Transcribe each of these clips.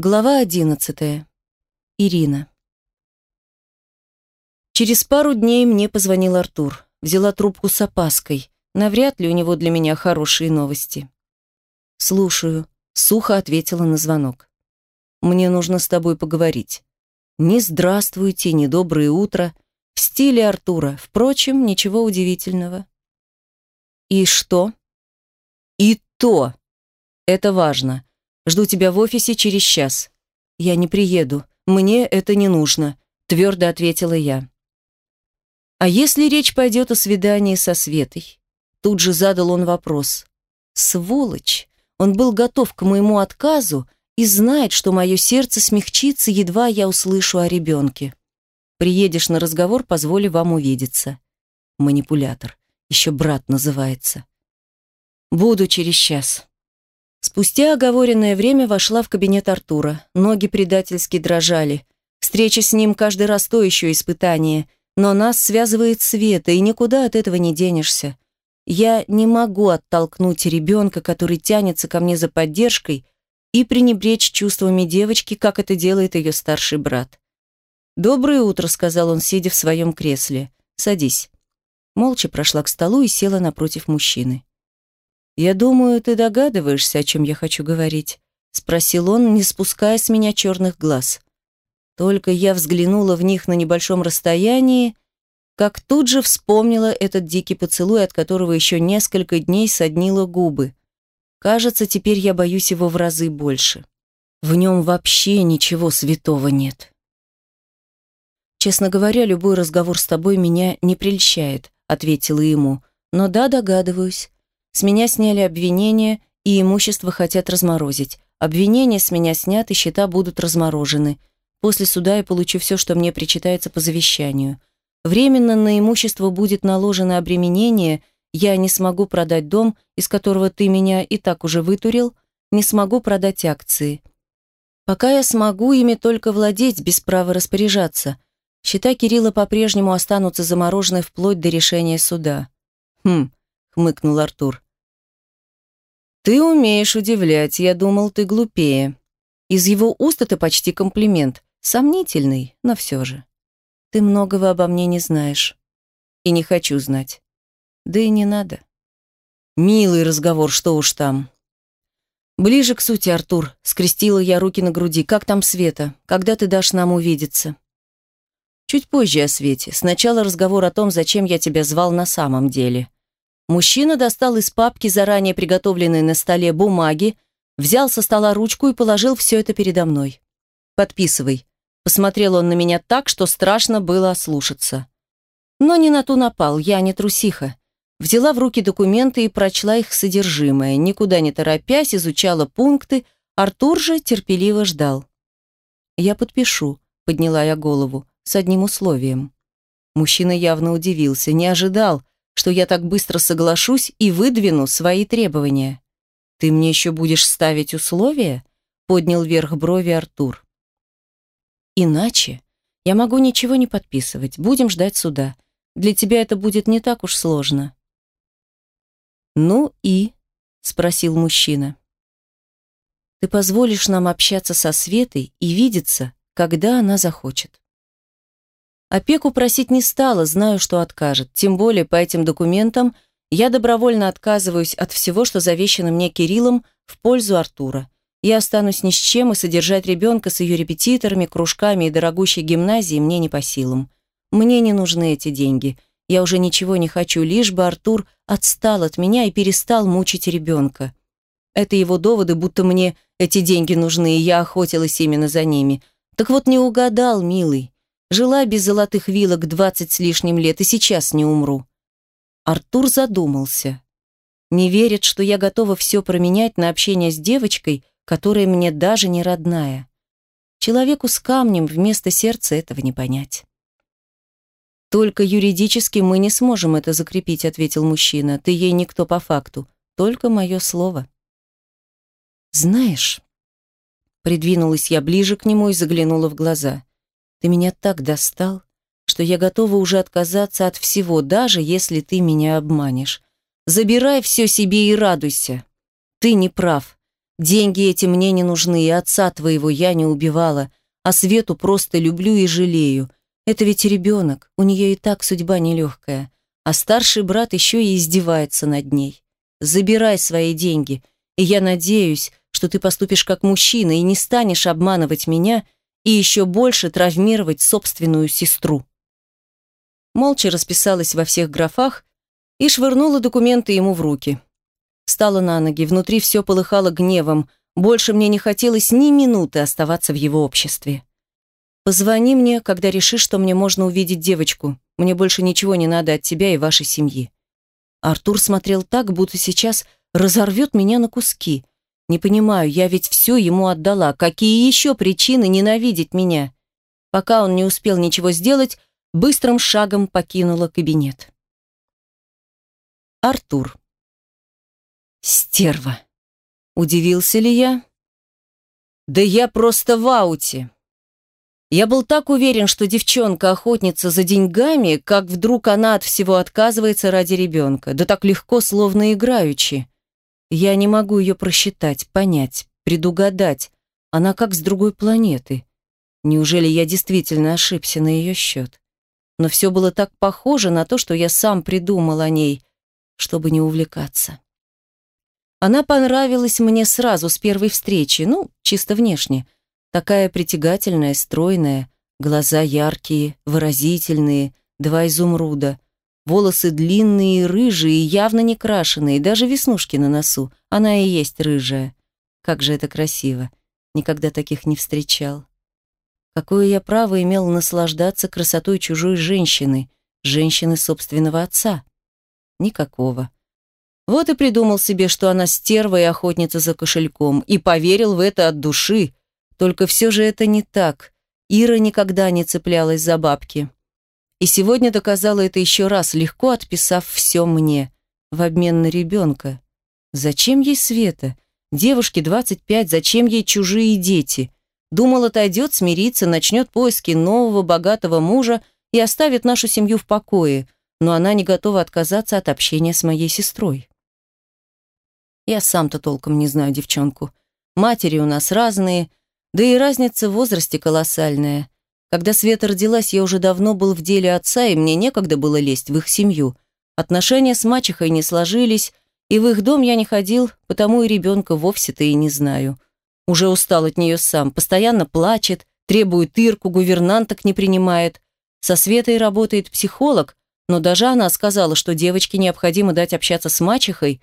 Глава одиннадцатая. Ирина. Через пару дней мне позвонил Артур. Взяла трубку с опаской. Навряд ли у него для меня хорошие новости. «Слушаю», — сухо ответила на звонок. «Мне нужно с тобой поговорить». «Не здравствуйте, не доброе утро». В стиле Артура. Впрочем, ничего удивительного. «И что?» «И то. Это важно. Жду тебя в офисе через час». «Я не приеду. Мне это не нужно», — твердо ответила я. «А если речь пойдет о свидании со Светой?» Тут же задал он вопрос. «Сволочь! Он был готов к моему отказу и знает, что мое сердце смягчится, едва я услышу о ребенке. Приедешь на разговор, позволю вам увидеться». Манипулятор. Еще брат называется. «Буду через час». Спустя оговоренное время вошла в кабинет Артура. Ноги предательски дрожали. Встреча с ним каждый раз то еще испытание. Но нас связывает Света, и никуда от этого не денешься. Я не могу оттолкнуть ребенка, который тянется ко мне за поддержкой, и пренебречь чувствами девочки, как это делает ее старший брат. «Доброе утро», — сказал он, сидя в своем кресле. «Садись». Молча прошла к столу и села напротив мужчины. «Я думаю, ты догадываешься, о чем я хочу говорить», — спросил он, не спуская с меня черных глаз. Только я взглянула в них на небольшом расстоянии, как тут же вспомнила этот дикий поцелуй, от которого еще несколько дней соднило губы. Кажется, теперь я боюсь его в разы больше. В нем вообще ничего святого нет. «Честно говоря, любой разговор с тобой меня не прельщает», — ответила ему. «Но да, догадываюсь. С меня сняли обвинения, и имущество хотят разморозить. Обвинения с меня сняты, счета будут разморожены. После суда я получу все, что мне причитается по завещанию. Временно на имущество будет наложено обременение, я не смогу продать дом, из которого ты меня и так уже вытурил, не смогу продать акции. Пока я смогу ими только владеть, без права распоряжаться. Счета Кирилла по-прежнему останутся заморожены вплоть до решения суда. Хм, хмыкнул Артур. «Ты умеешь удивлять, я думал, ты глупее». Из его уст это почти комплимент. Сомнительный, но все же. Ты многого обо мне не знаешь. И не хочу знать. Да и не надо. Милый разговор, что уж там. Ближе к сути, Артур. Скрестила я руки на груди. Как там Света? Когда ты дашь нам увидеться? Чуть позже о Свете. Сначала разговор о том, зачем я тебя звал на самом деле. Мужчина достал из папки заранее приготовленной на столе бумаги, взял со стола ручку и положил все это передо мной. «Подписывай». Посмотрел он на меня так, что страшно было ослушаться. Но не на ту напал, я не трусиха. Взяла в руки документы и прочла их содержимое, никуда не торопясь, изучала пункты, Артур же терпеливо ждал. «Я подпишу», — подняла я голову, с одним условием. Мужчина явно удивился, не ожидал, что я так быстро соглашусь и выдвину свои требования. «Ты мне еще будешь ставить условия?» — поднял вверх брови Артур. «Иначе я могу ничего не подписывать. Будем ждать суда. Для тебя это будет не так уж сложно». «Ну и?» — спросил мужчина. «Ты позволишь нам общаться со Светой и видеться, когда она захочет». Опеку просить не стала, знаю, что откажет. Тем более по этим документам я добровольно отказываюсь от всего, что завещано мне Кириллом в пользу Артура. Я останусь ни с чем, и содержать ребенка с ее репетиторами, кружками и дорогущей гимназией мне не по силам. Мне не нужны эти деньги. Я уже ничего не хочу, лишь бы Артур отстал от меня и перестал мучить ребенка. Это его доводы, будто мне эти деньги нужны, и я охотилась именно за ними. Так вот не угадал, милый. Жила без золотых вилок двадцать с лишним лет и сейчас не умру. Артур задумался. Не верит, что я готова все променять на общение с девочкой, которая мне даже не родная. Человеку с камнем вместо сердца этого не понять. «Только юридически мы не сможем это закрепить», — ответил мужчина. «Ты ей никто по факту, только мое слово». «Знаешь...» Придвинулась я ближе к нему и заглянула в глаза. Ты меня так достал, что я готова уже отказаться от всего, даже если ты меня обманешь. Забирай все себе и радуйся. Ты не прав. Деньги эти мне не нужны, и отца твоего я не убивала, а Свету просто люблю и жалею. Это ведь ребенок, у нее и так судьба нелегкая, а старший брат еще и издевается над ней. Забирай свои деньги, и я надеюсь, что ты поступишь как мужчина и не станешь обманывать меня и еще больше травмировать собственную сестру. Молча расписалась во всех графах и швырнула документы ему в руки. Встала на ноги, внутри все полыхало гневом, больше мне не хотелось ни минуты оставаться в его обществе. «Позвони мне, когда решишь, что мне можно увидеть девочку. Мне больше ничего не надо от тебя и вашей семьи». Артур смотрел так, будто сейчас разорвет меня на куски. Не понимаю, я ведь все ему отдала. Какие еще причины ненавидеть меня? Пока он не успел ничего сделать, быстрым шагом покинула кабинет. Артур. Стерва. Удивился ли я? Да я просто в ауте. Я был так уверен, что девчонка охотница за деньгами, как вдруг она от всего отказывается ради ребенка. Да так легко, словно играючи. Я не могу ее просчитать, понять, предугадать. Она как с другой планеты. Неужели я действительно ошибся на ее счет? Но все было так похоже на то, что я сам придумал о ней, чтобы не увлекаться. Она понравилась мне сразу с первой встречи, ну, чисто внешне. Такая притягательная, стройная, глаза яркие, выразительные, два изумруда, волосы длинные рыжие, явно не крашеные, даже веснушки на носу. Она и есть рыжая. Как же это красиво. Никогда таких не встречал. Какое я право имел наслаждаться красотой чужой женщины, женщины собственного отца? Никакого. Вот и придумал себе, что она стерва и охотница за кошельком, и поверил в это от души. Только все же это не так. Ира никогда не цеплялась за бабки. И сегодня доказала это еще раз, легко отписав все мне, в обмен на ребенка. Зачем ей Света? Девушке 25, зачем ей чужие дети? Думал, отойдет, смирится, начнет поиски нового богатого мужа и оставит нашу семью в покое, но она не готова отказаться от общения с моей сестрой. Я сам-то толком не знаю девчонку. Матери у нас разные, да и разница в возрасте колоссальная. Когда Света родилась, я уже давно был в деле отца, и мне некогда было лезть в их семью. Отношения с мачехой не сложились, и в их дом я не ходил, потому и ребенка вовсе-то и не знаю. Уже устал от нее сам, постоянно плачет, требует Ирку, гувернанток не принимает. Со Светой работает психолог, но даже она сказала, что девочке необходимо дать общаться с мачехой,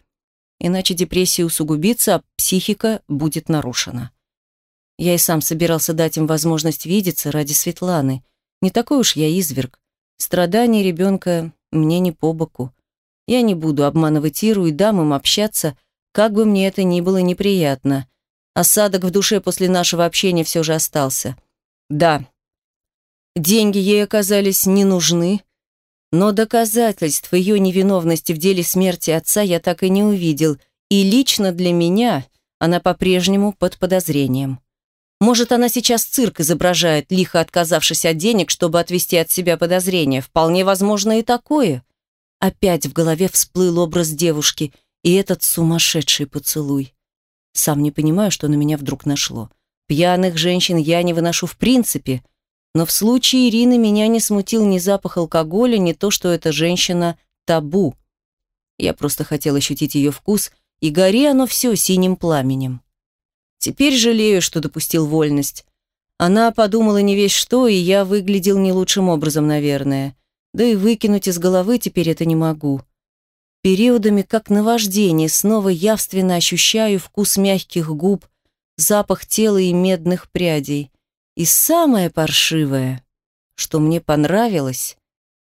иначе депрессия усугубится, а психика будет нарушена. Я и сам собирался дать им возможность видеться ради Светланы. Не такой уж я изверг. Страдания ребенка мне не по боку. Я не буду обманывать Иру и дам им общаться, как бы мне это ни было неприятно. Осадок в душе после нашего общения все же остался. Да, деньги ей оказались не нужны, но доказательств ее невиновности в деле смерти отца я так и не увидел, и лично для меня она по-прежнему под подозрением. Может, она сейчас цирк изображает, лихо отказавшись от денег, чтобы отвести от себя подозрения. Вполне возможно и такое. Опять в голове всплыл образ девушки и этот сумасшедший поцелуй. Сам не понимаю, что на меня вдруг нашло. Пьяных женщин я не выношу в принципе – но в случае Ирины меня не смутил ни запах алкоголя, ни то, что эта женщина табу. Я просто хотел ощутить ее вкус, и гори оно все синим пламенем. Теперь жалею, что допустил вольность. Она подумала не весь что, и я выглядел не лучшим образом, наверное. Да и выкинуть из головы теперь это не могу. Периодами, как наваждение, снова явственно ощущаю вкус мягких губ, запах тела и медных прядей. И самое паршивое, что мне понравилось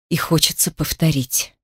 и хочется повторить.